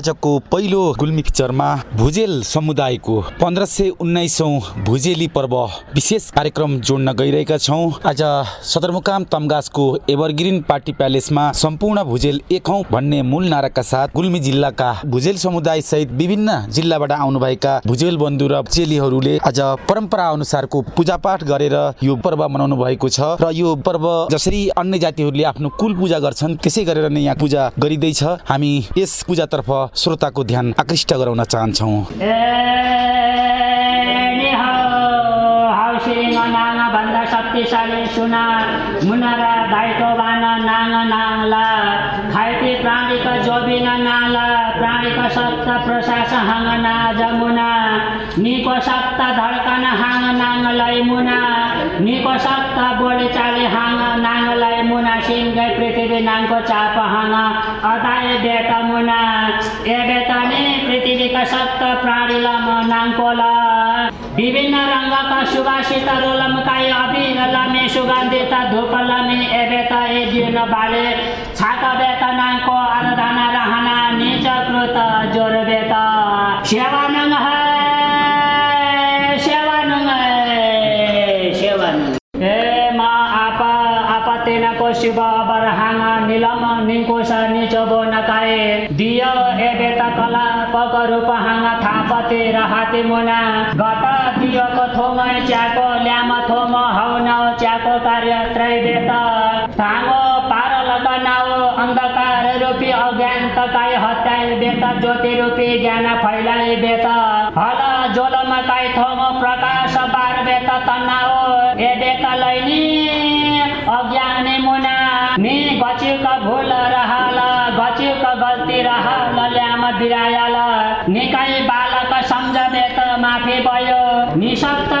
आजको पहिलो गुल्मी पिक्चरमा भुजेल समुदायको पन्ध्र सय उन्नाइसौँ भुजेली पर्व विशेष कार्यक्रम जोड्न गइरहेका छौँ। आज सदरमुकाम तमगासको एभरग्रिन पार्टी प्यालेसमा सम्पूर्ण भुजेल एकौँ भन्ने मूल नाराका साथ गुल्मी जिल्लाका भुजेल समुदाय सहित विभिन्न जिल्लाबाट आउनुभएका भुजेल बन्धु र चेलीहरूले आज परम्परा अनुसारको पूजापाठ गरेर यो पर्व मनाउनु भएको छ र यो पर्व जसरी अन्य जातिहरूले आफ्नो कुल पूजा गर्छन् त्यसै गरेर नै यहाँ पूजा गरिँदैछ। हामी यस पूजातर्फ श्रोताको ध्यान आकृष्ट गराउन चाहन्छौँ। भन्दा शक्तिशाली सुना मुनारा धाइको बान नाङ नाङला खाइते प्राणीका पृथिवीनांको चापहन, अदाय बेतमुना ए बेतने पृथ्वी का सप्त प्राणील नांकोल विभिन्न रंग सुभाषित रोलम काय अभिरल में सुगंधित ए बेत ए जीवन बाले छाक बेत नांको अर्धना रहना, नीच कृत ज़ोर बेत सेवानंग है शिवा निलम निकोस निचोबो नकाए दिय ए बेत कला पक रूप हाङ थापते रहते मुना गत दियोको थोम च्याको ल्याम थोम हौन च्याको कार्य त्रैवेत थाङो पार लगनाओ अन्धकार रूपी अज्ञान तकाई हत्याई बेत ज्योति रूपी ज्ञान फैलाई बेत नि गचिक भूल रहल गचिक गल्ती रहल ल्याम बिरायल। निकाई बालक सम्झ बेत माफी भयो। निशक्त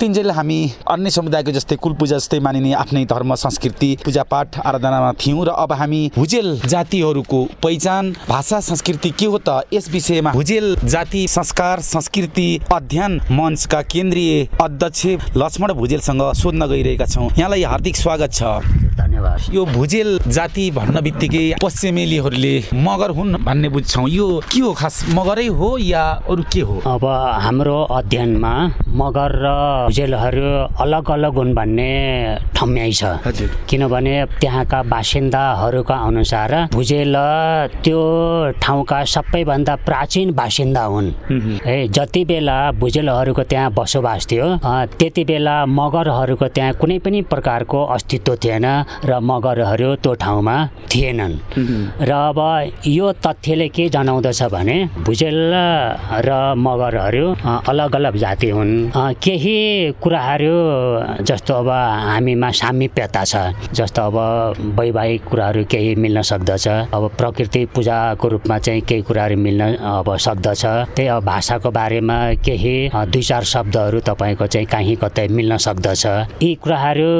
यतिन्जेल हामी अन्य समुदायको जस्तै कुल पूजा जस्तै मानिने आफ्नै धर्म संस्कृति पूजापाठ आराधनामा थियौँ र अब हामी भुजेल जातिहरूको पहिचान भाषा संस्कृति के हो त यस विषयमा भुजेल जाति संस्कार संस्कृति अध्ययन मञ्चका केन्द्रीय अध्यक्ष लक्ष्मण भुजेलसँग सोध्न गइरहेका छौँ। यहाँलाई हार्दिक स्वागत छ। धन्यवाद। यो भुजेल जाति भन्न बित्तिकै पश्चिमेलीहरूले मगर हुन् भन्ने बुझ्छौँ। यो के हो? खास मगरै हो या अरू के हो? अब हाम्रो अध्ययनमा मगर र भुजेलहरू अलग अलग हुन् भन्ने ठम्याइ छ। किनभने त्यहाँका बासिन्दाहरूका अनुसार भुजेल त्यो ठाउँका सबैभन्दा प्राचीन बासिन्दा हुन्। है जति बेला भुजेलहरूको त्यहाँ बसोबास थियो त्यति बेला मगरहरूको त्यहाँ कुनै पनि प्रकारको अस्तित्व थिएन र मगरहरू त्यो ठाउँमा थिएनन्। र अब यो तथ्यले के जनाउँदछ भने भुजेल र मगरहरू अलग अलग जाति हुन्। केही कुराहरू जस्तो अब हामीमा सामिप्यता छ जस्तो अब वैवाहिक कुराहरू केही मिल्न सक्दछ अब प्रकृति पूजाको रूपमा चाहिँ केही कुराहरू मिल्न अब सक्दछ। त्यही अब भाषाको बारेमा केही दुई चार शब्दहरू तपाईँको चाहिँ काहीँ कतै मिल्न सक्दछ। यी कुराहरू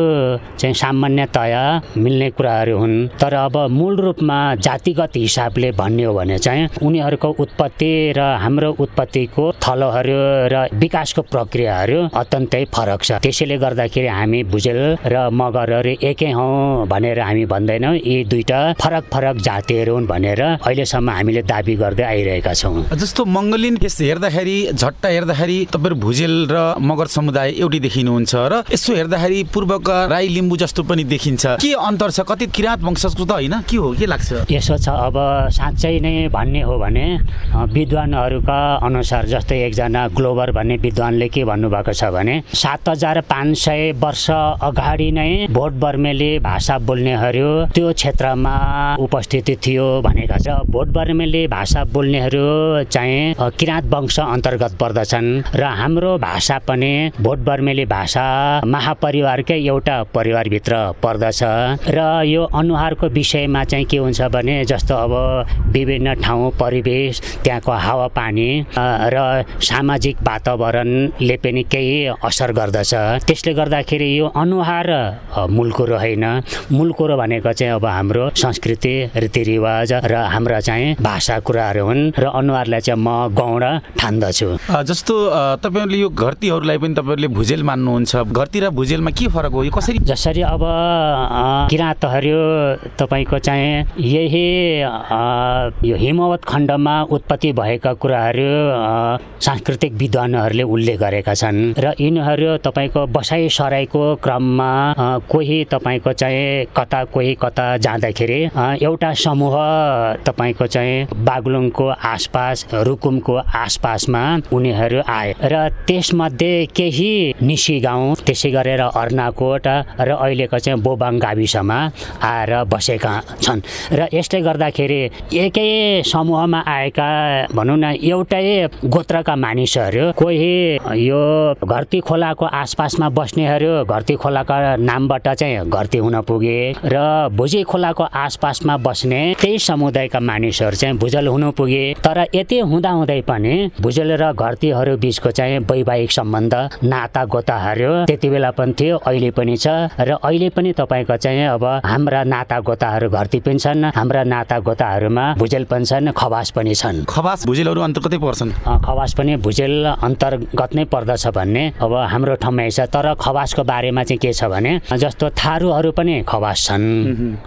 चाहिँ सामान्यतया मिल्ने कुराहरू हुन्। तर अब मूल रूपमा जातिगत हिसाबले भन्ने हो भने चाहिँ उनीहरूको उत्पत्ति र हाम्रो उत्पत्तिको थलोहरू र विकासको प्रक्रियाहरू अत्यन्तै फरक छ। त्यसैले गर्दाखेरि हामी भुजेल र मगरहरू एकै हौँ भनेर हामी भन्दैनौँ यी दुईटा फरक फरक जातिहरू हुन् भनेर अहिलेसम्म हामीले दाबी गर्दै आइरहेका छौँ। जस्तो मङ्गलिन यस हेर्दाखेरि झट्टा हेर्दाखेरि तपाईँहरू भुजेल र मगर समुदाय एउटै देखिनुहुन्छ र यसो हेर्दाखेरि पूर्वका राई लिम्बू जस्तो पनि देखिन्छ। के अन्तर छ? कति किराँत वंशजको त होइन। के हो? के लाग्छ? यसो छ अब साँच्चै नै भन्ने हो भने विद्वानहरूका अनुसार जस्तै एकजना ग्लोबर भन्ने विद्वानले के भन्नुभएको छ भने सात हजार पाँच सय वर्ष अगाडि नै भोट बर्मेली भाषा बोल्नेहरू त्यो क्षेत्रमा उपस्थिति थियो भनेका छ। भोट बर्मेली भाषा बोल्नेहरू चाहिँ किराँत वंश अन्तर्गत पर्दछन् र हाम्रो भाषा पनि भोट बर्मेली भाषा महापरिवारकै एउटा परिवारभित्र पर्दछ। र यो अनुहारको विषयमा चाहिँ के हुन्छ भने जस्तो अब विभिन्न ठाउँ परिवेश त्यहाँको हावापानी र सामाजिक वातावरणले पनि केही असर गर्दछ। त्यसले गर्दाखेरि यो अनुहार मूल कुरो होइन। मूल कुरो भनेको चाहिँ अब हाम्रो संस्कृति रीतिरिवाज र हाम्रा चाहिँ भाषा कुराहरू हुन् र अनुहारलाई चाहिँ म गौण ठान्दछु। जस्तो तपाईँहरूले यो घरतीहरूलाई पनि तपाईँहरूले भुजेल मान्नुहुन्छ। घरती र भुजेलमा के फरक हो? यो कसरी जसरी अब किराँतहरू तपाईँको चाहिँ यही यो हिमवत खण्डमा उत्पत्ति भएका कुराहरू सांस्कृतिक विद्वानहरूले उल्लेख गरेका छन्। र यिनीहरू तपाईँको बसाइ सराईको क्रममा कोही तपाईँको चाहिँ कता कोही कता जाँदाखेरि एउटा समूह तपाईँको चाहिँ बागलुङको आसपास रुकुमको आसपासमा उनीहरू आए र त्यसमध्ये केही निसी गाउँ त्यसै गरेर अर्नाकोट र अहिलेको चाहिँ बोबाङ गाविसमा आएर बसेका छन्। र यसले गर्दाखेरि एकै समूहमा आएका भनौँ न एउटै गोत्रका मानिसहरू कोही यो घरती खोलाको आसपासमा बस्नेहरू घरती खोलाका नामबाट चाहिँ घरती हुन पुगे र भुजी खोलाको आसपासमा बस्ने त्यही समुदायका मानिसहरू चाहिँ भुजल हुनु पुगे। तर यति हुँदाहुँदै पनि भुजल र घरतीहरू बिचको चाहिँ वैवाहिक सम्बन्ध नाता गोताहरू त्यति बेला पनि थियो अहिले पनि छ र अहिले पनि तपाईँको चाहिँ अब हाम्रा नाता गोताहरू घरती पनि छन् हाम्रा नाता गोताहरूमा भुजेल पनि छन् खवास पनि छन्। खवास भुजेलहरू अन्तर्गतै पर्छन्। खवास पनि भुजेल अन्तर्गत नै पर्दछ भन्ने अब हाम्रो ठाउँमा छ। तर खवासको बारेमा चाहिँ के छ भने जस्तो थारूहरू पनि खवास छन्।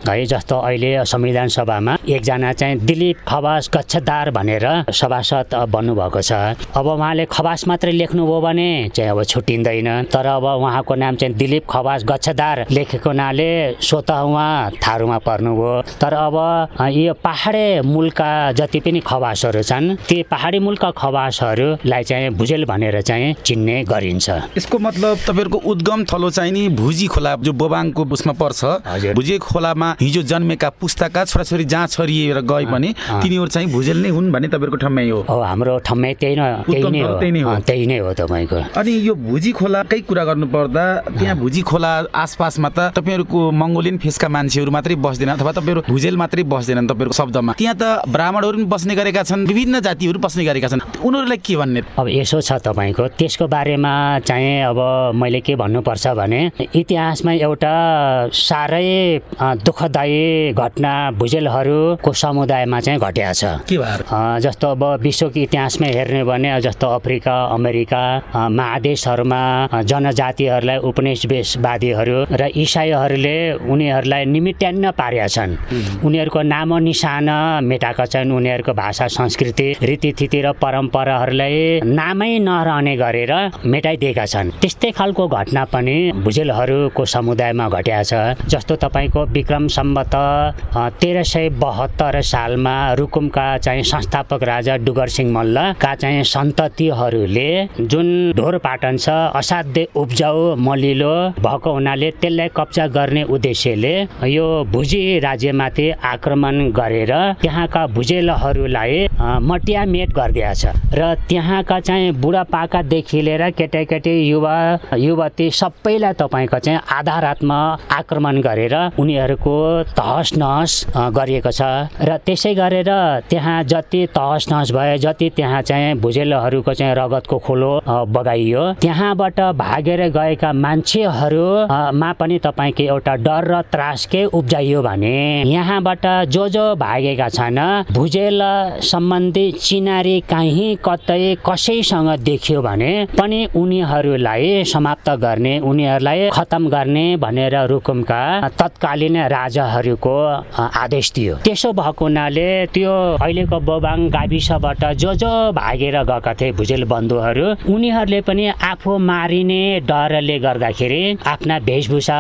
है जस्तो अहिले संविधान सभामा एकजना चाहिँ दिलीप खवास गच्छदार भनेर सभासद बन्नुभएको छ। अब उहाँले खवास मात्रै लेख्नुभयो भने चाहिँ अब छुट्टिँदैन। तर अब उहाँको नाम चाहिँ दिलीप खवास गच्छदार लेखेको हुनाले स्वत उहाँ थारूमा पर्नुभयो। तर अब यो पहाडे मुलका जति पनि खवासहरू छन् ती पहाडी मुलका खवासहरूलाई चाहिँ भुजेल भनेर चाहिँ चिन्ने गरिन्छ। यसको मतलब तपाईँहरूको उद्गम थलो चाहिँ नि भुजी खोला जो बोबाङको उसमा पर्छ। भुजे खोलामा हिजो जन्मेका पुस्ताका छोराछोरी जहाँ छरिएर गए पनि तिनीहरू चाहिँ भुजेल नै हुन् भन्ने तपाईँको ठम्मै हो। हाम्रो ठम्मै त्यही नै हो त्यही नै हो। तपाईँको। अनि यो भुजी खोलाकै कुरा गर्नु पर्दा त्यहाँ भुजी खोला आसपासमा त तपाईँहरूको मङ्गोलियन फेसका मान्छेहरू मात्रै बस्दैन अथवा तपाईँहरू भुजेल मात्रै बस्दैनन् तपाईँहरूको शब्दमा। त्यहाँ त ब्राह्मणहरू पनि बस्ने गरेका छन् विभिन्न जातिहरू बस्ने गरेका छन्। उनीहरूलाई के भन्ने? अब यसो छ तपाईँको त्यसको बारेमा चाहिँ अब मैले के भन्नुपर्छ भने इतिहासमा एउटा साह्रै दुःखदायी घटना भुजेलहरूको समुदायमा चाहिँ घटिया छ। जस्तो अब विश्वको इतिहासमा हेर्ने भने जस्तो अफ्रिका अमेरिका महादेशहरूमा जनजातिहरूलाई उपनिवेशवादीहरू र इसाईहरूले उनीहरूलाई निमिट्यान्न पारेका छन्। उनीहरूको नाम निशान मेटाएका छन्। उनीहरूको भाषा संस्कृति रीतिथिति र परम्पराहरूलाई नामै नरहने गरेर मेटाइदिएका छन्। त्यस्तै खालको घटना पनि भुजेलहरूको समुदायमा घटिया छ जस्तो तपाईँको विक्रम सम्बत तेह्र सय बहत्तर सालमा रुकुमका चाहिँ संस्थापक राजा डुगर सिंह मल्लका चाहिँ सन्ततिहरूले जुन ढोर पाटन छ असाध्य उब्जाउ मलिलो भएको हुनाले त्यसलाई कब्जा गर्ने उद्देश्यले यो भुजी राज्यमाथि आक्रमण गरेर त्यहाँका भुजेलहरूलाई मटियामेट गरिदिएको छ। र त्यहाँका चाहिँ बुढापाकादेखि लिएर केटाकेटी युवा युवती सबैलाई तपाईँको चाहिँ आधारात्मा आक्रमण गरेर उनीहरूको तहस नहस गरिएको छ। र त्यसै गरेर त्यहाँ जति तहस नहस भयो जति त्यहाँ चाहिँ भुजेलहरूको चाहिँ रगतको खोलो बगाइयो त्यहाँबाट भागेर गएका मान्छेहरूमा पनि तपाईँको एउटा डर र त्रास के उब्जाइयो भने यहाँबाट जो जो भागेका छन् भुजेल सम्बन्धी चिनारी काहीँ कतै कसैसँग देखियो भने पनि उनीहरूलाई समाप्त गर्ने उनीहरूलाई खतम गर्ने भनेर रुकुमका तत्कालीन राजाहरूको आदेश दियो। त्यसो भएको हुनाले त्यो अहिलेको बोबाङ गाविसबाट जो जो भागेर गएका थिए भुजेल बन्धुहरू उनीहरूले पनि आफू मारिने डरले गर्दाखेरि आफ्ना वेशभूषा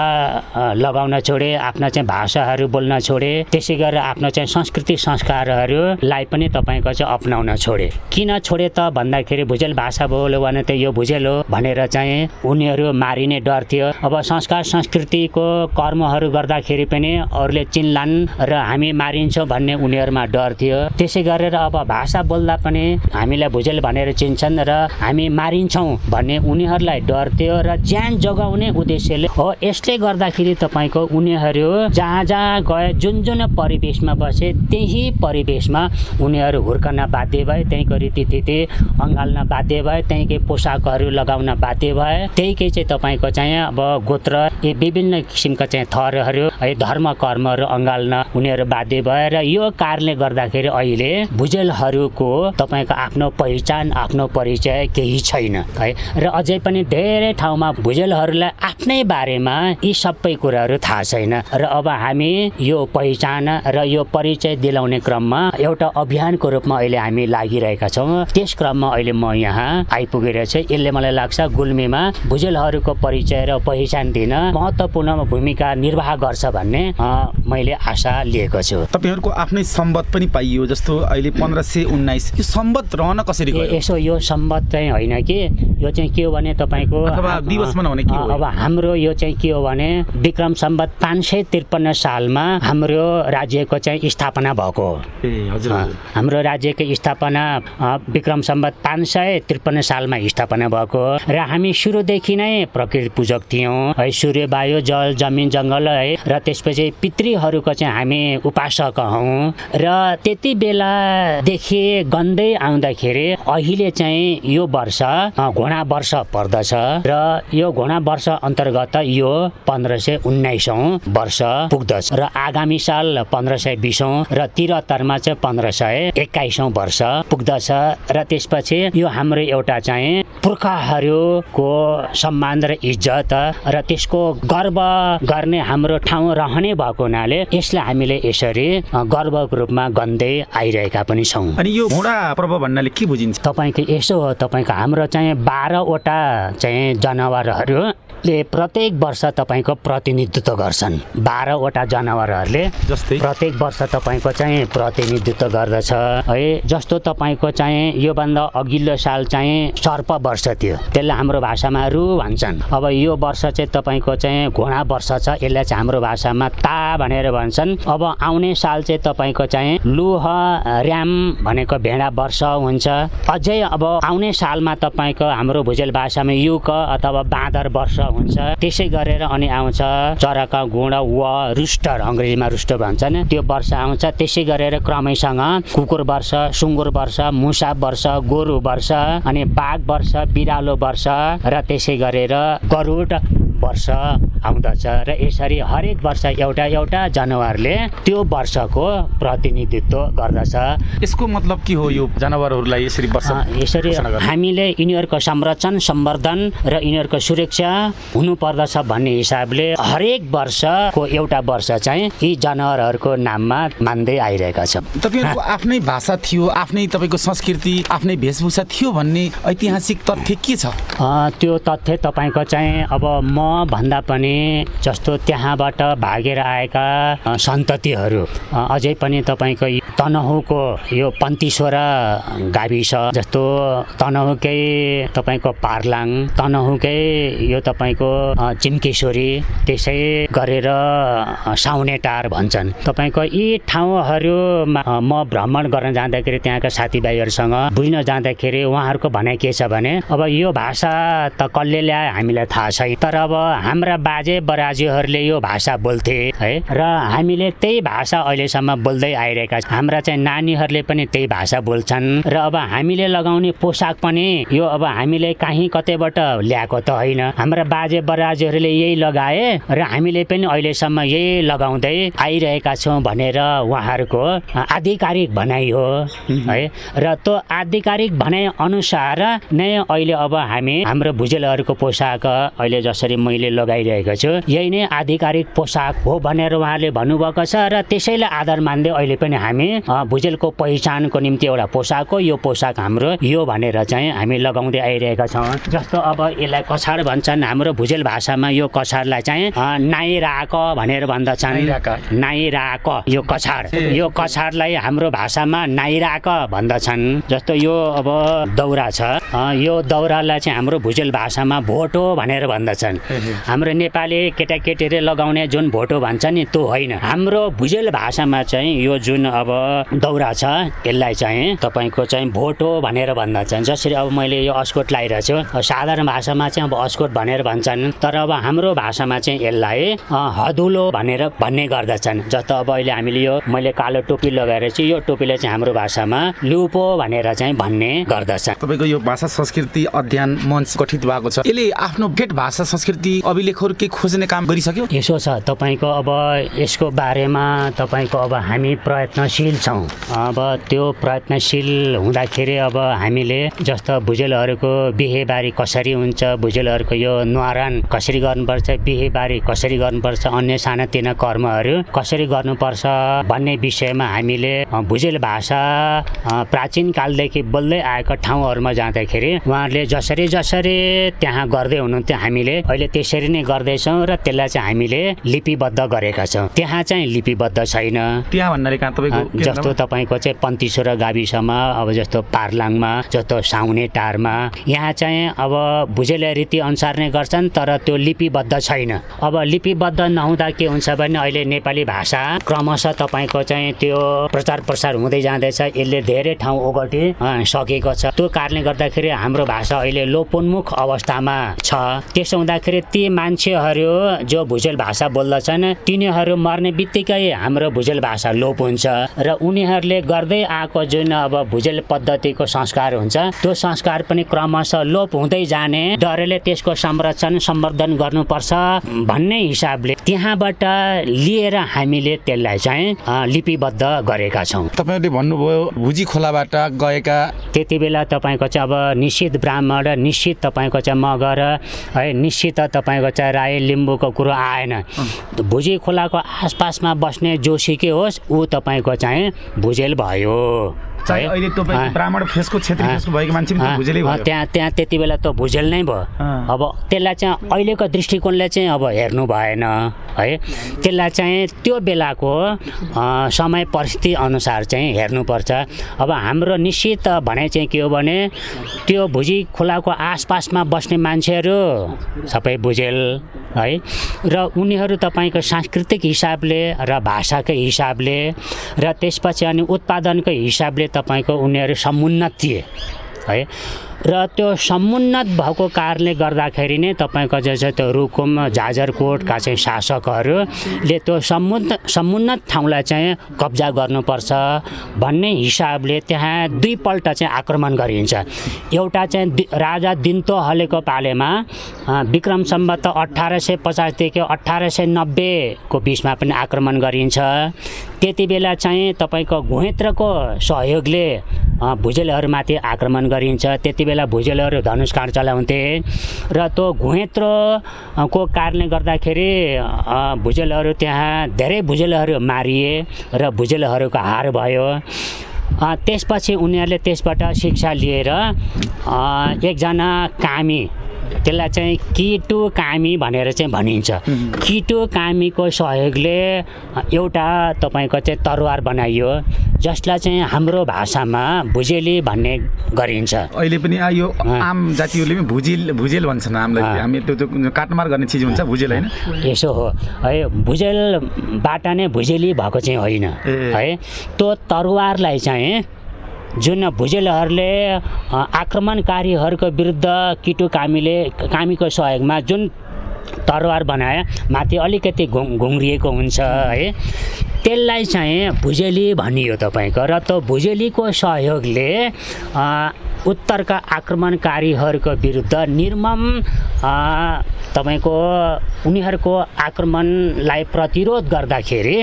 लगाउन छोडे आफ्ना चाहिँ भाषाहरू बोल्न छोडे त्यसै गरेर आफ्नो चाहिँ संस्कृति संस्कारहरूलाई पनि तपाईँको चाहिँ अप्नाउन छोडे। किन छोडे त भन्दाखेरि भुजेल भाषा बोल्यो भने त यो भुजेल हो भनेर चाहिँ उनीहरू मारिने डर थियो। अब संस्कार संस्कृतिको कर्महरू गर्दाखेरि पनि अरूले चिन्लान् र हामी मारिन्छौँ भन्ने उनीहरूमा डर थियो। त्यसै गरेर अब भाषा बोल्दा पनि हामीलाई भुजेल भनेर चिन्छन् र हामी मारिन्छौँ भन्ने उनीहरूलाई डर थियो र ज्यान जोगाउने उद्देश्यले हो। यसले गर्दाखेरि तपाईँको उनीहरू जहाँ जहाँ गए जुन जुन परिवेशमा बसे त्यही परिवेशमा उनीहरू हुर्कन बाध्य भए त्यहीँको रीतिथिति अँगाल्न बाध्य भए त्यहीँकै पोसाकहरू लगाउन बाध्य भए। त्यहीकै चाहिँ तपाईँको चाहिँ अब गोत्र यी विभिन्न किसिमका चाहिँ थरहरू है धर्म कर्महरू अँगाल्न उनीहरू बाध्य भए र यो कारणले गर्दाखेरि अहिले भुजेलहरूको तपाईँको आफ्नो पहिचान आफ्नो परिचय केही छैन है। र अझै पनि धेरै ठाउँमा भुजेलहरूलाई आफ्नै बारेमा यी सबै कुराहरू थाहा छैन। र अब हामी यो पहिचान र यो परिचय दिलाउने क्रममा एउटा अभियानको रूपमा अहिले हामी लागिरहेका छौँ। त्यस क्रममा अहिले म यहाँ आइपुगेर चाहिँ यसले मलाई लाग्छ गुल्मीमा भुजेलहरूको परिचय र पहिचान दिन महत्त्वपूर्ण भूमिका निर्वाह गर्छ भन्ने मैले आशा लिएको छु। तपाईँहरूको आफ्नै सम्बत पनि पाइयो जस्तो अहिले पन्ध्र सय उन्नाइस। यो सम्बत रहन कसरी यसो यो सम्बत चाहिँ होइन कि यो चाहिँ के हो भने तपाईँको अब हाम्रो यो चाहिँ के हो भने विक्रम सम्बत पाँच सय त्रिपन्न सालमा हाम्रो राज्यको चाहिँ स्थापना भएको हो। हाम्रो राज्यको स्थापना विक्रम सम्बत पाँच सय त्रिपन्न सालमा स्थापना भएको हो। र हामी सुरुदेखि नै प्रकृति पूजक थियौँ। है सूर्य वायु जल जमिन जङ्गल है र त्यसपछि पितृहरूको चाहिँ हामी उपासक हौँ। र त्यति बेलादेखि गन्दै आउँदाखेरि अहिले चाहिँ यो वर्ष घोडा वर्ष पर्दछ। र यो घोडा वर्ष अन्तर्गत यो पन्ध्र सय उन्नाइसौँ वर्ष पुग्दछ। र आगामी साल पन्ध्र सय बिसौँ र त्रिहत्तरमा चाहिँ पन्ध्र सय एक्काइसौँ वर्ष पुग्दछ। र त्यसपछि यो हाम्रो एउटा चाहिँ पुर्खाहरूको सम्मान र इज्जत र त्यसको गर्व गर्ने हाम्रो ठाउँ रहने भएको हुनाले यसलाई हामीले यसरी गर्वको रूपमा गन्दै आइरहेका पनि छौँ। अनि यो घोडा पर्व भन्नाले के बुझिन्छ? तपाईँको यसो हो तपाईँको हाम्रो चाहिँ बाह्रवटा चाहिँ जनावरहरूले प्रत्येक वर्ष तपाईँको प्रतिनिधित्व गर्छन्। बाह्रवटा जनावरहरूले जस्तै? प्रत्येक वर्ष तपाईँको चाहिँ प्रतिनिधित्व गर्दछ। है जस्तो तपाईँको चाहिँ योभन्दा अघिल्लो साल चाहिँ सर्प वर्ष थियो। त्यसलाई हाम्रो भाषामा रु भन्छन्। अब यो वर्ष चाहिँ तपाईँको चाहिँ घोडा वर्ष छ। यसलाई चाहिँ हाम्रो भाषामा ता भनेर भन्छन्। अब आउने साल चाहिँ तपाईँको चाहिँ लुह र्याम भनेको भेडा वर्ष हुन्छ। अझै अब आउने सालमा तपाईँको हाम्रो भुजेल भाषामा युक अथवा बाँदर वर्ष हुन्छ। त्यसै गरेर अनि आउँछ चराका गुण व रुस्टर अङ्ग्रेजीमा रुस्टर भन्छन्। त्यो वर्ष आउँछ। त्यसै गरेर क्रमैसँग कुकुर वर्ष सुँगुर वर्ष मुसा वर्ष गोरु वर्ष अनि बाघ वर्ष बिरालो वर्ष र त्यसै गरेर गरुड वर्ष आउँदछ र यसरी हरेक वर्ष एउटा एउटा जनावरले त्यो वर्षको प्रतिनिधित्व गर्दछ। यसको मतलब के हो यो जनावरहरूलाई यसरी वर्ष यसरी? हामीले यिनीहरूको संरक्षण सम्वर्धन र यिनीहरूको सुरक्षा हुनुपर्दछ भन्ने हिसाबले हरेक वर्षको एउटा वर्ष चाहिँ यी जनावरहरूको नाममा मान्दै आइरहेका छौँ। तपाईँहरूको आफ्नै भाषा थियो आफ्नै तपाईँको संस्कृति आफ्नै वेशभूषा थियो भन्ने ऐतिहासिक तथ्य के छ? त्यो तथ्य तपाईँको चाहिँ अब म भन्दा पनि जस्तो त्यहाँबाट भागेर आएका सन्ततिहरू। अझै पनि तपाईँको तनहुको यो पन्तिश्वरा गाविस जस्तो तनहुकै तपाईँको पार्लाङ तनहुकै यो तपाईँको चिम्केश्वरी त्यसै गरेर अ, साउनेटार भन्छन्। तपाईँको यी ठाउँहरूमा म भ्रमण गर्न जाँदाखेरि त्यहाँका साथीभाइहरूसँग बुझ्न जाँदाखेरि उहाँहरूको भनाइ के छ भने अब यो भाषा त कसले ल्याए हामीलाई थाहा छैन तर अब हाम्रा बाजे बराजुहरूले यो भाषा बोल्थे है? र हामीले त्यही भाषा अहिलेसम्म बोल्दै आइरहेका छौँ। हाम्रा चाहिँ नानीहरूले पनि त्यही भाषा बोल्छन्। र अब हामीले लगाउने पोसाक पनि यो अब हामीले काहीँ कतैबाट ल्याएको त होइन। हाम्रा बाजे बराजुहरूले यही लगाए र हामीले पनि अहिलेसम्म यही लगाउँदै आइरहेका छौँ भनेर उहाँहरूको आधिकारिक भनाइ हो है। र त्यो आधिकारिक भनाइ अनुसार नै अहिले अब हामी हाम्रो भुजेलहरूको पोसाक अहिले जसरी मैले लगाइरहेको छु यही नै आधिकारिक पोसाक हो भनेर उहाँले भन्नुभएको छ र त्यसैलाई आधार मान्दै अहिले पनि हामी भुजेलको पहिचानको निम्ति एउटा पोसाक हो। यो पोसाक हाम्रो यो भनेर चाहिँ हामी लगाउँदै आइरहेका छौँ। जस्तो अब यसलाई कछाड भन्छन् हाम्रो भुजेल भाषामा यो कछाडलाई चाहिँ नाइराक भनेर भन्दछन्। नाइराक। यो कछाड। यो कछाडलाई हाम्रो भाषामा नाइराक भन्दछन्। जस्तो यो अब दौरा छ यो दौरालाई चाहिँ हाम्रो भुजेल भाषामा भोटो भनेर भन्दछन्। हाम्रो नेपाली केटाकेटीले लगाउने जुन भोटो भन्छ नि त्यो होइन। हाम्रो भुजेल भाषामा चाहिँ यो जुन अब दौरा छ यसलाई चाहिँ तपाईँको चाहिँ भोटो भनेर भन्दछन् जसरी अब मैले यो अस्कोट लगाइरहेको छु। साधारण भाषामा चाहिँ अब अस्कोट भनेर भन्छन् तर अब हाम्रो भाषामा चाहिँ यसलाई हदुलो भनेर भन्ने गर्दछन्। जस्तो अब अहिले हामीले यो मैले कालो टोपी लगाएर चाहिँ यो टोपीले चाहिँ हाम्रो भाषामा लुपो भनेर चाहिँ भन्ने गर्दछ तपाईँको यो भाषा भाषा संस्कृति अध्ययन मञ्च गठित भएको छ। यसले आफ्नो भेट भाषा संस्कृति अभिलेखहरू के खोज्ने काम गरिसक्यो? यसो छ। तपाईँको अब यसको बारेमा तपाईँको अब हामी प्रयत्नशील छौँ अब त्यो प्रयत्नशील हुँदाखेरि अब हामीले जस्तो भुजेलहरूको बिहेबारी कसरी हुन्छ भुजेलहरूको यो न्वारान कसरी गर्नुपर्छ बिहेबारी कसरी गर्नुपर्छ अन्य सानातिना कर्महरू कसरी गर्नुपर्छ भन्ने विषयमा हामीले भुजेल भाषा प्राचीन कालदेखि बोल्दै आएको ठाउँहरूमा जाँदाखेरि उहाँहरूले जसरी जसरी त्यहाँ गर्दै हुनुहुन्थ्यो हामीले अहिले त्यसरी नै गर्दैछौँ र त्यसलाई चाहिँ हामीले लिपिबद्ध गरेका छौँ। त्यहाँ चाहिँ लिपिबद्ध छैन। त्यहाँ भन्नाले कहाँ तपाईँको जस्तो तपाईँको चाहिँ पन्तिसोर गाविसमा अब जस्तो पार्लाङमा जस्तो साउने टारमा यहाँ चाहिँ अब भुजेले रीति अनुसार नै गर्छन् तर त्यो लिपिबद्ध छैन। अब लिपिबद्ध नहुँदा के हुन्छ भने अहिले नेपाली भाषा क्रमशः तपाईँको चाहिँ त्यो प्रचार प्रसार हुँदै जाँदैछ। यसले धेरै ठाउँ ओगटी सकेको छ। त्यो कारणले गर्दाखेरि हाम्रो भाषा अहिले लोपोन्मुख अवस्थामा छ। त्यसो हुँदाखेरि ती मान्छेहरू जो भुजेल भाषा बोल्दछन् तिनीहरू मर्ने बित्तिकै हाम्रो भुजेल भाषा लोप हुन्छ। र उनीहरूले गर्दै आएको जुन अब भुजेल पद्धतिको संस्कार हुन्छ त्यो संस्कार पनि क्रमशः लोप हुँदै जाने डरले त्यसको संरक्षण सम्वर्धन गर्नुपर्छ भन्ने हिसाबले त्यहाँबाट लिएर हामीले त्यसलाई चाहिँ लिपिबद्ध गरेका छौँ। तपाईँहरूले भन्नुभयो भुजी खोलाबाट गएका त्यति बेला तपाईँको चाहिँ अब निश्चित ब्राह्मण निश्चित तपाईँको चाहिँ मगर है निश्चित तपाईँको चाहिँ राई लिम्बूको कुरो आएन। भुजी खोलाको आसपासमा बस्ने जोसुकै होस् ऊ तपाईँको चाहिँ भुजेल भयो। अहिले तपाईँ अँ। ब्राह्मण फेसको क्षेत्रीय अँ। फेसको भएको मान्छे पनि अँ, त भुजेलै अँ, भयो। त्यहाँ त्यहाँ त्यति बेला त भुजेल नै भयो। अब त्यसलाई चाहिँ अहिलेको दृष्टिकोणले चाहिँ अब हेर्नु भएन है। त्यसलाई चाहिँ त्यो बेलाको समय परिस्थिति अनुसार चाहिँ हेर्नुपर्छ। अब हाम्रो निश्चित भनाइ चाहिँ के हो भने त्यो भुजी खोलाको आसपासमा बस्ने मान्छेहरू सबै भुजेल है। र उनीहरू तपाईँको सांस्कृतिक हिसाबले र भाषाकै हिसाबले र त्यसपछि अनि उत्पादनको हिसाबले तपाईँको उनीहरू समुन्नत थिए है? र त्यो समुन्नत भएको कारणले गर्दाखेरि नै तपाईँको जस्तो त्यो रुकुम जाजरकोटका चाहिँ शासकहरूले त्यो समुन्नत समुन्नत ठाउँलाई चाहिँ कब्जा गर्नुपर्छ भन्ने हिसाबले त्यहाँ दुईपल्ट चाहिँ आक्रमण गरिन्छ। एउटा चाहिँ राजा दिन्तो हलेको पालेमा विक्रम सम्बत अठार सय पचासदेखि अठार सय नब्बेको बिचमा पनि आक्रमण गरिन्छ। त्यति बेला चाहिँ तपाईँको घुइत्रको सहयोगले भुजेलहरूमाथि आक्रमण गरिन्छ। त्यति बेला भुजेलहरू धनुषकाँड चलाउँथे र त्यो घुइत्रोको कारणले गर्दाखेरि भुजेलहरू त्यहाँ धेरै भुजेलहरू मारिए र भुजेलहरूको हार भयो। त्यसपछि उनीहरूले त्यसबाट शिक्षा लिएर एकजना कामी त्यसलाई चाहिँ किटु कामी भनेर चाहिँ भनिन्छ। किटु कामीको सहयोगले एउटा तपाईँको चाहिँ तरवार बनाइयो जसलाई चाहिँ हाम्रो भाषामा भुजेली भन्ने गरिन्छ। अहिले पनि यो। आम जातिहरूले पनि भुजेल भुजेल भन्छन् हामीलाई अँ। हामी त्यो त्यो काटमार गर्ने चिज हुन्छ भुजेल होइन? यसो हो। है भुजेलबाट नै भुजेली भएको चाहिँ होइन। है त्यो तरवारलाई चाहिँ जुन भुजेलहरूले आक्रमणकारीहरूको विरुद्ध किटु कामीले कामीको सहयोगमा जुन तरवार बनाए माथि अलिकति घुङ घुङ्रिएको हुन्छ है। त्यसलाई चाहिँ भुजेली भनियो तपाईँको र त्यो भुजेलीको सहयोगले उत्तरका आक्रमणकारीहरूको विरुद्ध निर्मम तपाईँको उनीहरूको आक्रमणलाई प्रतिरोध गर्दाखेरि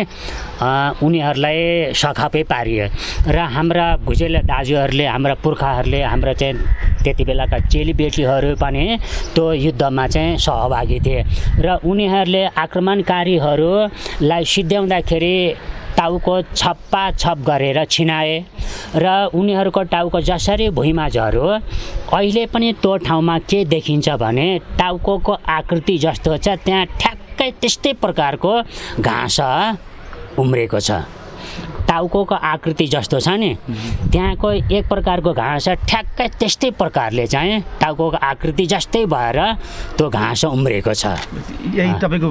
उनीहरूलाई सखापै पारियो। र हाम्रा भुजेल दाजुहरूले हाम्रा पुर्खाहरूले हाम्रा चाहिँ त्यति बेलाका चेलीबेटीहरू पनि त्यो युद्धमा चाहिँ सहभागी थिए। र उनीहरूले आक्रमणकारीहरूलाई सिद्ध्याउँदाखेरि टाउको छप्पा छप गरेर छिनाए र उनीहरूको टाउको जसरी भुइँमा झऱ्यो अहिले पनि त्यो ठाउँमा के देखिन्छ भने टाउको आकृति जस्तो छ त्यहाँ ठ्याक्कै त्यस्तै प्रकारको घाँस उम्रेको छ। टाउको आकृति जस्तो छ नि। त्यहाँको एक प्रकारको घाँस ठ्याक्कै त्यस्तै प्रकारले चाहिँ टाउको आकृति जस्तै भएर त्यो घाँस उम्रेको छ। यही तपाईँको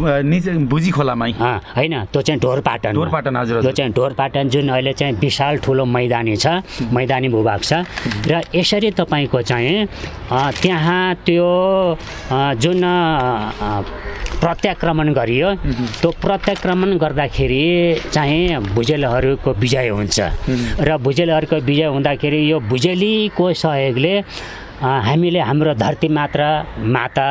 भुजी खोलामै होइन त्यो चाहिँ ढोरपाटन ढोरपाटन, हजुर। त्यो चाहिँ ढोरपाटन जुन अहिले चाहिँ विशाल ठुलो मैदानी छ मैदानी भूभाग छ। र यसरी तपाईँको चाहिँ त्यहाँ त्यो जुन प्रत्याक्रमण गरियो त्यो प्रत्याक्रमण गर्दाखेरि चाहिँ भुजेलहरूको विजय हुन्छ। र भुजेलहरूको विजय हुँदाखेरि यो भुजेलीको सहयोगले हामीले हाम्रो धरती मात्र माता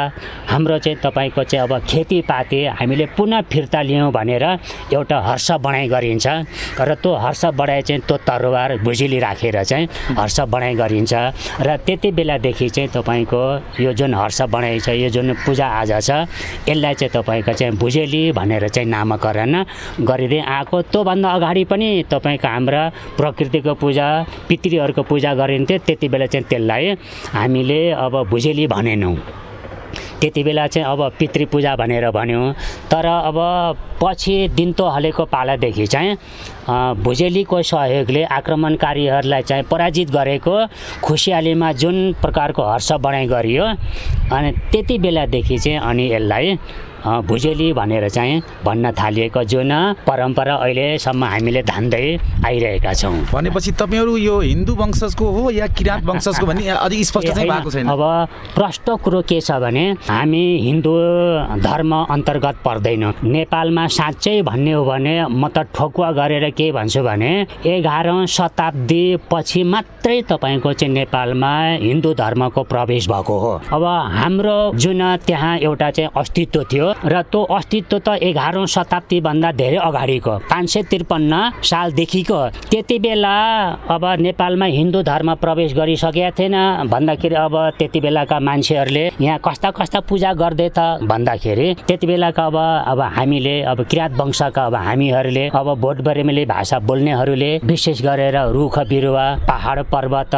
हाम्रो चाहिँ तपाईँको चाहिँ अब खेतीपाती हामीले पुनः फिर्ता लियौँ भनेर एउटा हर्ष बढाइ गरिन्छ। र त्यो हर्ष बढाइ चाहिँ त्यो तरवार भुजेली राखेर चाहिँ हर्ष बढाइ गरिन्छ। र त्यति बेलादेखि चाहिँ तपाईँको यो जुन हर्ष बढाइ छ यो जुन पूजाआजा छ यसलाई चाहिँ तपाईँको चाहिँ भुजेली भनेर चाहिँ नामाकरण गरिँदै आएको। त्योभन्दा अगाडि पनि तपाईँको हाम्रा प्रकृतिको पूजा पितृहरूको पूजा गरिन्थ्यो। त्यति बेला चाहिँ त्यसलाई हामीले अब भुजेली भनेनौँ। त्यति बेला चाहिँ अब पितृ पूजा भनेर भन्यौँ। तर अब पछि दिन्तो हलेको पालादेखि चाहिँ भुजेलीको सहयोगले आक्रमणकारीहरूलाई चाहिँ पराजित गरेको खुसियालीमा जुन प्रकारको हर्ष बढाइ गरियो। अनि त्यति बेलादेखि चाहिँ अनि यसलाई भुजेली भनेर चाहिँ भन्न थालिएको जुन परम्परा अहिलेसम्म हामीले धान्दै आइरहेका छौँ। भनेपछि तपाईँहरू यो हिन्दू वंशजको हो या किराँत वंशजको भन्ने अझै स्पष्ट चाहिँ भएको छैन? अब प्रष्ट कुरो के छ भने हामी हिन्दू धर्म अन्तर्गत पर्दैनौँ। नेपालमा साँच्चै भन्ने हो भने म त ठोकुवा गरेर के भन्छु भने एघारौँ शताब्दी पछि मात्रै तपाईँको चाहिँ नेपालमा हिन्दू धर्मको प्रवेश भएको हो। अब हाम्रो जुन त्यहाँ एउटा चाहिँ अस्तित्व थियो र त्यो अस्तित्व त एघारौँ शताब्दीभन्दा धेरै अगाडिको पाँच सय त्रिपन्न सालदेखिको। त्यति बेला अब नेपालमा हिन्दू धर्म प्रवेश गरिसकेका थिएन। भन्दाखेरि अब त्यति बेलाका मान्छेहरूले यहाँ कस्ता कस्ता पूजा गर्दै त भन्दाखेरि त्यति बेलाका अब अब हामीले अब किराँत वंशका अब हामीहरूले अब भोट बरेमेली भाषा बोल्नेहरूले विशेष गरेर रुख बिरुवा पहाड पर्वत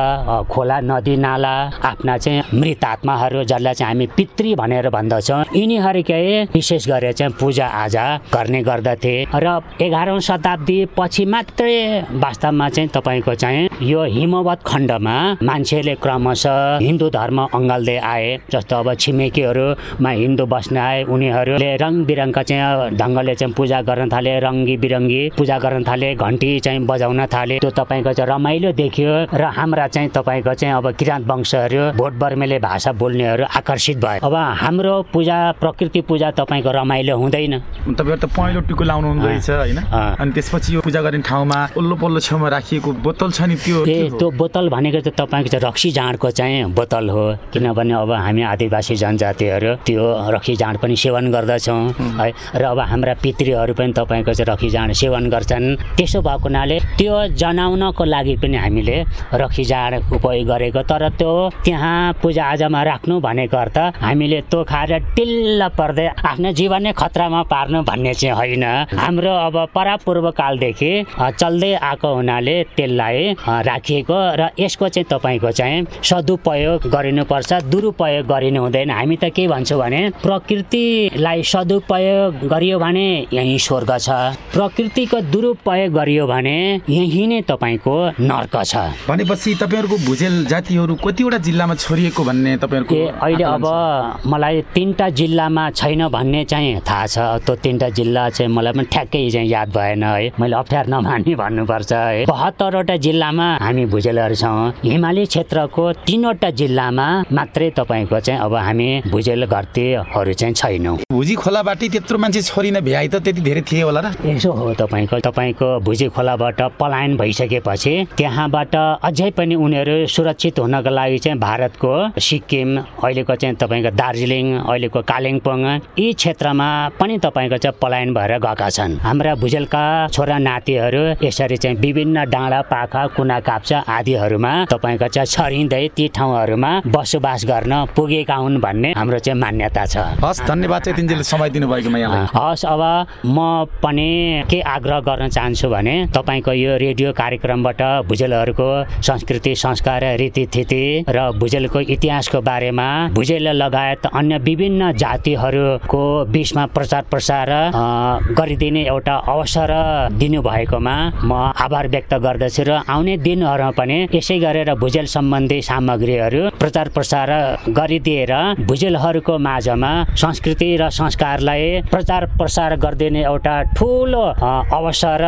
खोला नदी नाला आफ्ना चाहिँ मृत आत्माहरू जसलाई चाहिँ हामी पितृ भनेर भन्दछौँ। यिनीहरूकै विशेष गरेर चाहिँ पूजा आजा गर्ने गर्दथे। र एघारौँ शताब्दी पछि मात्रै वास्तवमा चाहिँ तपाईँको चाहिँ यो हिमवत खण्डमा मान्छेले क्रमशः हिन्दू धर्म अँगाल्दै आए जस्तो अब छिमेकीहरूमा हिन्दू बस्न आए उनीहरूले रङ बिरङका चाहिँ ढङ्गले चाहिँ पूजा गर्न थाले रङ्गी बिरङ्गी पूजा गर्न थाले घन्टी चाहिँ बजाउन थाले। त्यो तपाईँको चाहिँ रमाइलो देखियो र हाम्रा चाहिँ तपाईँको चाहिँ अब किराँत वंशहरू भोट बर्मेले भाषा बोल्नेहरू आकर्षित भए। अब हाम्रो पूजा प्रकृति पूजा तपाईँको रमाइलो हुँदैन। तपाईँहरू त पहेँलो टिको लाउनु रहेछ होइन। अनि त्यसपछि यो पूजा गर्ने ठाउँमा ओल्लो पल्लो छेउमा राखिएको बोतल छ नि त्यो ए? त्यो बोतल भनेको चाहिँ तपाईँको चाहिँ रक्सी जाँडको चाहिँ बोतल हो। किनभने अब हामी आदिवासी जनजातिहरू त्यो रक्सी जाँड पनि सेवन गर्दछौँ है। र अब हाम्रा पितृहरू पनि तपाईँको चाहिँ रक्सी जाँड सेवन गर्छन्। त्यसो भएको हुनाले त्यो जनाउनको लागि पनि हामीले रक्सी जाँड उपयोग गरेको तर त्यो त्यहाँ पूजाआजामा राख्नु भनेको अर्थ हामीले त्यो खाएर टिल्ल पर्दै आफ्नो जीवन नै खतरामा पार्नु भन्ने चाहिँ होइन। हाम्रो अब परापूर्व कालदेखि अ, चल्दै आएको हुनाले त्यसलाई राखिएको र यसको चाहिँ तपाईँको चाहिँ सदुपयोग गरिनुपर्छ दुरुपयोग गरिनु हुँदैन। हामी त के भन्छौँ भने प्रकृतिलाई सदुपयोग गरियो भने यहीँ स्वर्ग छ। प्रकृतिको दुरुपयोग गरियो भने यहीँ नै तपाईँको नर्क छ। भनेपछि तपाईँहरूको भुजेल जातिहरू कतिवटा जिल्लामा छोडिएको भन्ने तपाईँहरूको अहिले अब? मलाई तिनवटा जिल्लामा छैन भन्ने चाहिँ थाहा छ। त्यो तिनवटा जिल्ला चाहिँ मलाई पनि ठ्याक्कै चाहिँ याद भएन है। मैले अप्ठ्यारो नमानी भन्नुपर्छ है। बहत्तरवटा जिल्लामा हामी भुजेलहरू छौँ। हिमाली क्षेत्रको तिनवटा जिल्लामा मात्रै तपाईँको चाहिँ अब हामी भुजेल घरतीहरू चाहिँ छैनौँ। भुजी खोलाबाटै त्यत्रो मान्छे छोरिन भ्याइ त त्यति धेरै थिए होला र। यसो हो तपाईँको तपाईँको भुजी खोलाबाट पलायन भइसकेपछि त्यहाँबाट अझै पनि उनीहरू सुरक्षित हुनको लागि चाहिँ भारतको सिक्किम अहिलेको चाहिँ तपाईँको दार्जिलिङ अहिलेको कालिम्पोङ यी क्षेत्रमा पनि तपाईँको चाहिँ पलायन भएर गएका छन्। हाम्रा भुजेलका छोरा नातिहरू यसरी चाहिँ विभिन्न डाँडा पाखा कुना काप्चा आदिहरूमा तपाईँको चाहिँ छरिँदै ती ठाउँहरूमा बसोबास गर्न पुगेका हुन् भन्ने हाम्रो चाहिँ मान्यता छ। हस् धन्यवाद चाहिँ समय दिनुभएकोमा यहाँलाई। हस् अब म पनि के आग्रह गर्न चाहन्छु भने तपाईँको यो रेडियो कार्यक्रमबाट भुजेलहरूको संस्कृति संस्कार रीतिथिति र भुजेलको इतिहासको बारेमा भुजेल लगायत अन्य विभिन्न जातिहरूको बिचमा प्रचार प्रसार गरिदिने एउटा अवसर दिनुभएकोमा म आभार व्यक्त गर्दछु र आउने दिनहरूमा पनि यसै गरेर भुजेल सम्बन्धी सामग्रीहरू प्रचार प्रसार गरिदिएर भुजेलहरूको माझमा संस्कृति र संस्कारलाई प्रचार प्रसार गरिदिने एउटा ठुलो अवसर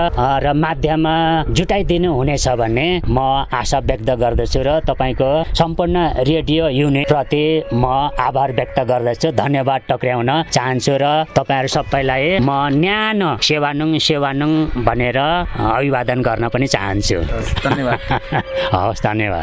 र माध्यम जुटाइदिनु हुनेछ भन्ने म आशा व्यक्त गर्दछु र तपाईँको सम्पूर्ण रेडियो युनिटप्रति म आभार व्यक्त गर्दछु। धन्यवाद टक्र्याउन चाहन्छु र तपाईँहरू सबैलाई म न्यानो सेवानुङ सेवानुङ भनेर अभिवादन गर्न पनि चाहन्छु। धन्यवाद। हवस् धन्यवाद।